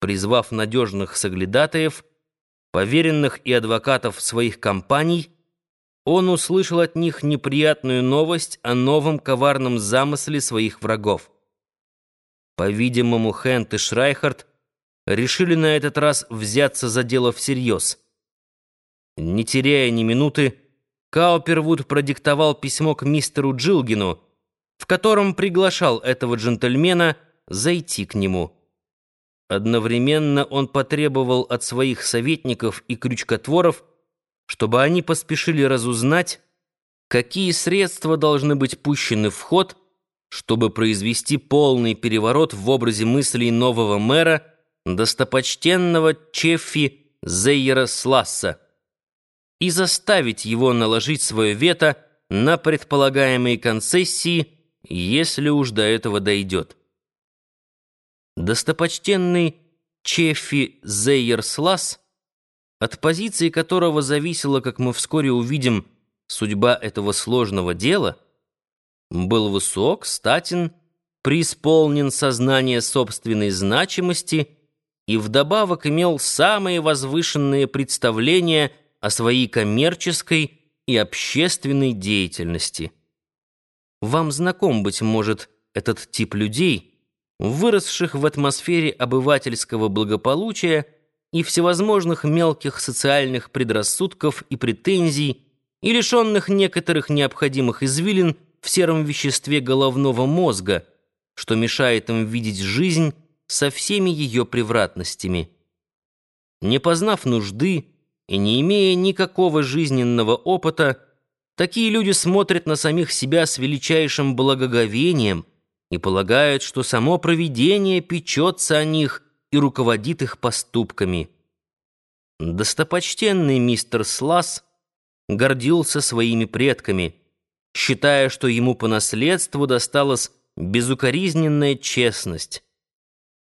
призвав надежных соглядатаев, поверенных и адвокатов своих компаний, он услышал от них неприятную новость о новом коварном замысле своих врагов. По-видимому, Хент и Шрайхард решили на этот раз взяться за дело всерьез. Не теряя ни минуты, Каупервуд продиктовал письмо к мистеру Джилгину, в котором приглашал этого джентльмена зайти к нему. Одновременно он потребовал от своих советников и крючкотворов, чтобы они поспешили разузнать, какие средства должны быть пущены в ход, чтобы произвести полный переворот в образе мыслей нового мэра, достопочтенного Чеффи Зейера Сласса, и заставить его наложить свое вето на предполагаемые концессии, если уж до этого дойдет. Достопочтенный Чеффи Зейерслас, от позиции которого зависела, как мы вскоре увидим, судьба этого сложного дела, был высок, статен, преисполнен сознания собственной значимости и вдобавок имел самые возвышенные представления о своей коммерческой и общественной деятельности. Вам знаком, быть может, этот тип людей — выросших в атмосфере обывательского благополучия и всевозможных мелких социальных предрассудков и претензий, и лишенных некоторых необходимых извилин в сером веществе головного мозга, что мешает им видеть жизнь со всеми ее превратностями. Не познав нужды и не имея никакого жизненного опыта, такие люди смотрят на самих себя с величайшим благоговением – и полагают, что само провидение печется о них и руководит их поступками. Достопочтенный мистер Слас гордился своими предками, считая, что ему по наследству досталась безукоризненная честность.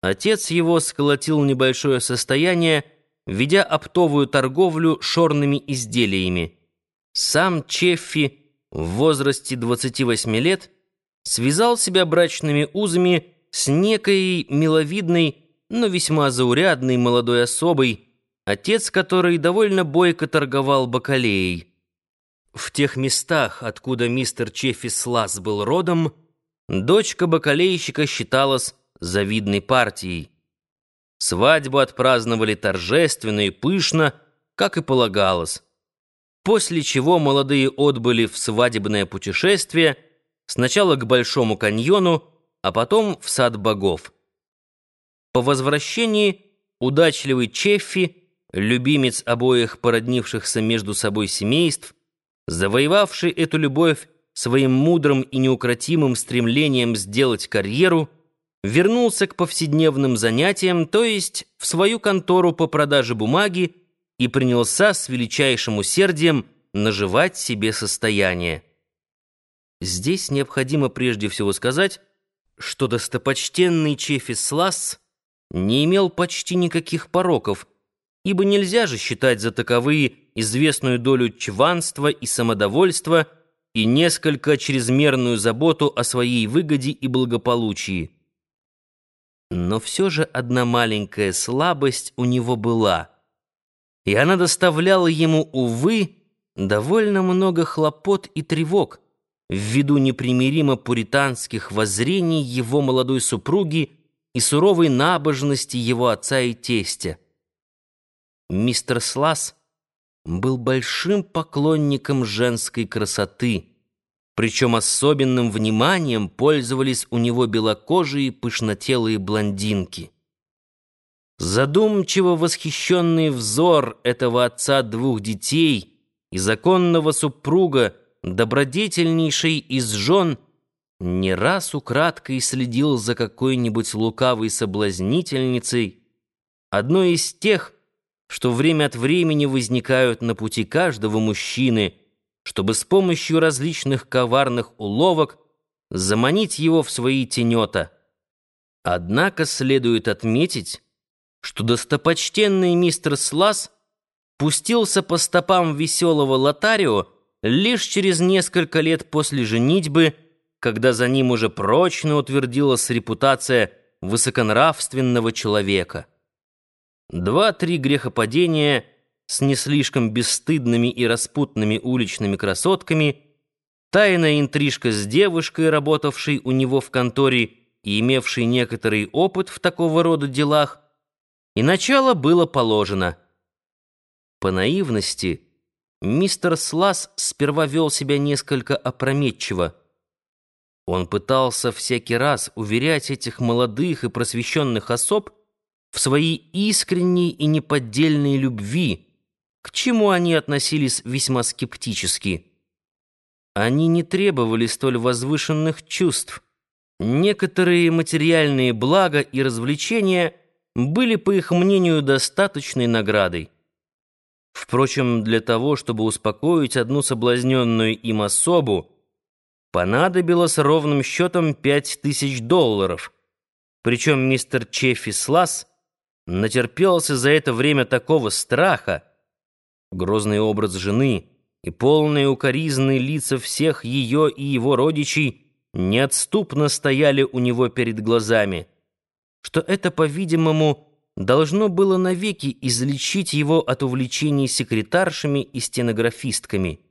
Отец его сколотил небольшое состояние, ведя оптовую торговлю шорными изделиями. Сам Чеффи в возрасте 28 лет – связал себя брачными узами с некой миловидной, но весьма заурядной молодой особой, отец которой довольно бойко торговал бакалеей. В тех местах, откуда мистер Чефис Лас был родом, дочка бакалейщика считалась завидной партией. Свадьбу отпраздновали торжественно и пышно, как и полагалось. После чего молодые отбыли в свадебное путешествие — Сначала к Большому каньону, а потом в сад богов. По возвращении удачливый Чеффи, любимец обоих породнившихся между собой семейств, завоевавший эту любовь своим мудрым и неукротимым стремлением сделать карьеру, вернулся к повседневным занятиям, то есть в свою контору по продаже бумаги и принялся с величайшим усердием наживать себе состояние. Здесь необходимо прежде всего сказать, что достопочтенный Чефис Ласс не имел почти никаких пороков, ибо нельзя же считать за таковые известную долю чванства и самодовольства и несколько чрезмерную заботу о своей выгоде и благополучии. Но все же одна маленькая слабость у него была, и она доставляла ему, увы, довольно много хлопот и тревог, ввиду непримиримо пуританских воззрений его молодой супруги и суровой набожности его отца и тестя. Мистер Слас был большим поклонником женской красоты, причем особенным вниманием пользовались у него белокожие пышнотелые блондинки. Задумчиво восхищенный взор этого отца двух детей и законного супруга добродетельнейший из жен не раз украдкой следил за какой-нибудь лукавой соблазнительницей, одной из тех, что время от времени возникают на пути каждого мужчины, чтобы с помощью различных коварных уловок заманить его в свои тенета. Однако следует отметить, что достопочтенный мистер Слас пустился по стопам веселого Лотарио, лишь через несколько лет после женитьбы, когда за ним уже прочно утвердилась репутация высоконравственного человека. два-три грехопадения с не слишком бесстыдными и распутными уличными красотками, тайная интрижка с девушкой, работавшей у него в конторе и имевшей некоторый опыт в такого рода делах, и начало было положено. По наивности мистер Слас сперва вел себя несколько опрометчиво. Он пытался всякий раз уверять этих молодых и просвещенных особ в своей искренней и неподдельной любви, к чему они относились весьма скептически. Они не требовали столь возвышенных чувств. Некоторые материальные блага и развлечения были, по их мнению, достаточной наградой. Впрочем, для того, чтобы успокоить одну соблазненную им особу, понадобилось ровным счетом пять тысяч долларов. Причем мистер Чеффи Слас натерпелся за это время такого страха, грозный образ жены и полные укоризны лица всех ее и его родичей неотступно стояли у него перед глазами, что это, по-видимому, должно было навеки излечить его от увлечений секретаршами и стенографистками —